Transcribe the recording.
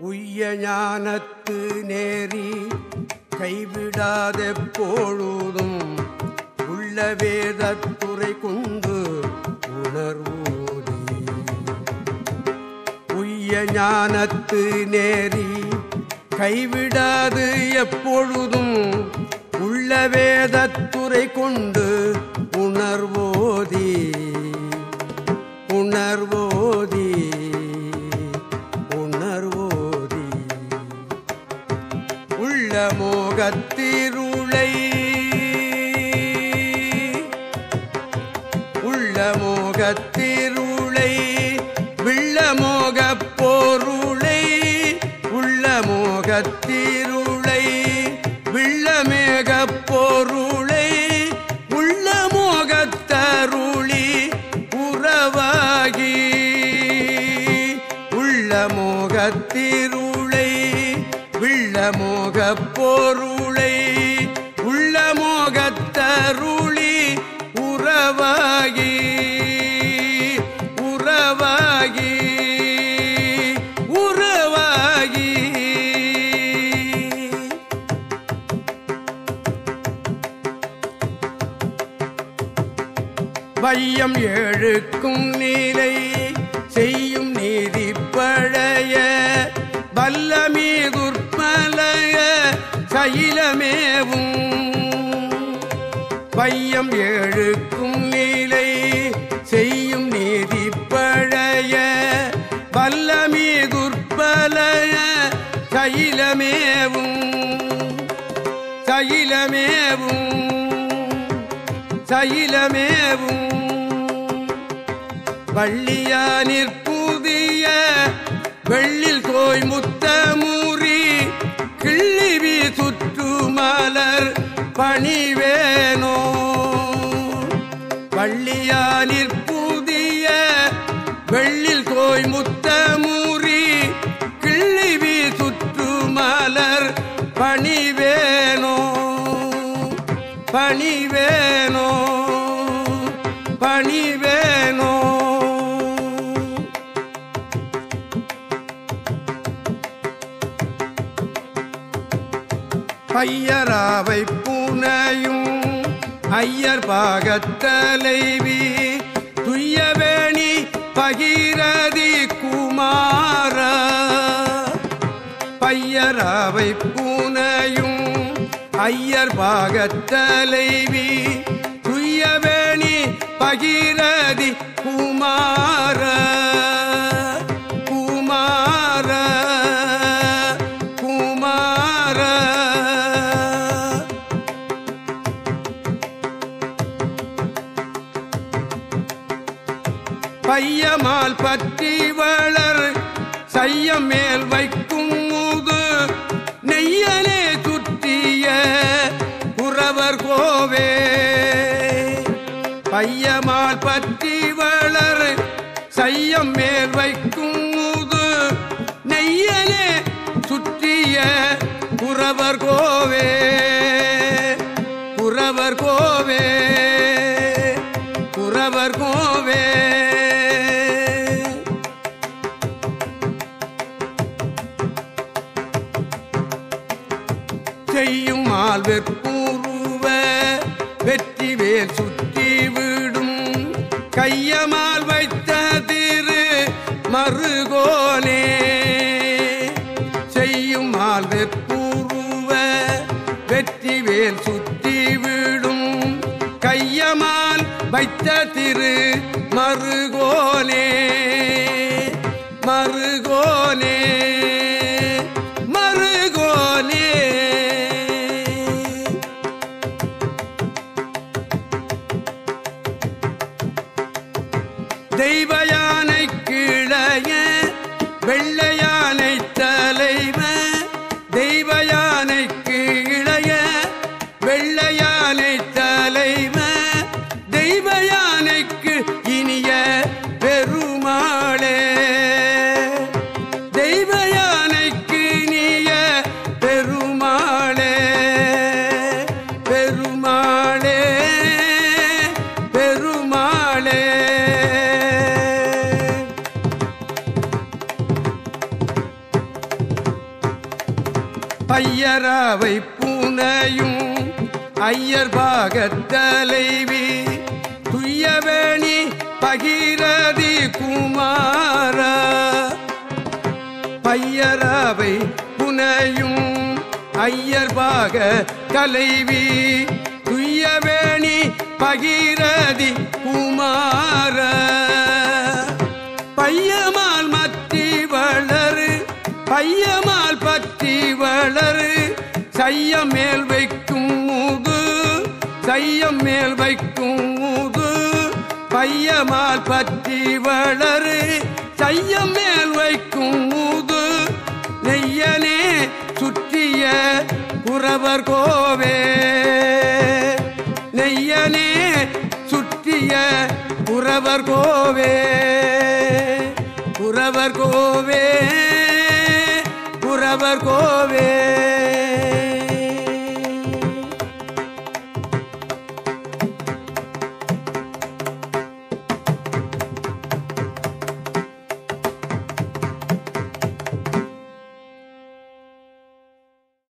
உய்ய ஞானத்து நேரி கைவிடாத பொழுதும். உள்ள வேதத்துறை கொண்டு உணர்வோதி உய்ய ஞானத்து நேரி கைவிடாது எப்பொழுதும். உள்ள வேதத்துறை கொண்டு உணர்வோ மோகத்திருளை விள்ள போருளை உள்ளமோகத்திருளை உள்ள மோகத்திருளை விள்ளமேகப் பொருளை உள்ள உறவாகி. உள்ளமோகத்திருளை மோகத்திருளை போருளை உள்ளமோகத்தருளி உறவாகி. வையம் ஏழுக்கும் நீலை செய்யும் நீதி பழைய குற்பலைய சைலமேவும். வையம் ஏழுக்கும் நீலை செய்யும் நீதி பழைய குற்பலைய சைலமேவும். சைலமேவும். சைலமேவும் வள்ளியானிற் புதிய வெள்ளில் தோய் முத்தமுறி கிள்ளிவி சுற்று மலர் பணிவேனோ பணிவேனோ பணிவேனோ பையராவை பூனையும் ஐயர் பாகத்தலைவி துய்யவேணி பகிரதி குமார. பையராவை பூனையும் ஐயர் பாகத்தலைவி துய்யவேணி பகிரதி குமார குமார குமார. பையமால் பற்றி வளர் சையம் மேல் வைக்கும் கோவே பையமால் பற்றி வளர் சையம் மேல் வைக்கும் முது நெய்யலே சுற்றிய புறவர் கோவே. புறவர் கோவே. புறவர் கோவே. செய்யும் மால்வெற்பூர்வ வெற்றி சுத்தி சுற்றி விடும் கையமால் வைத்த திரு மருகோனே மருகோனே மருகோனே. தெய்வ யானை கிளைய வெள்ளையானை பையராவை பூனையும் ஐயர் பாகத்தலைவி துய்யவேணி பகிரதி குமார. பையராவை புனையும் ஐயர் பாக கலைவி துய்யவேணி பகிரதி குமார. பையமால் மத்தி வளர் வளரு பையமால் பற்றி வளரு. செய்ய மேல் வைக்கும் மூது செய்ய மேல் வைக்கும் மூது பையமால் பற்றி வளரு. செய்ய மேல் வைக்கும் மூது நெய்யனே சுற்றிய புறவர் கோவே. நெய்யனே சுற்றிய புறவர் கோவே. புறவர் கோவே. குறவர் கோவே.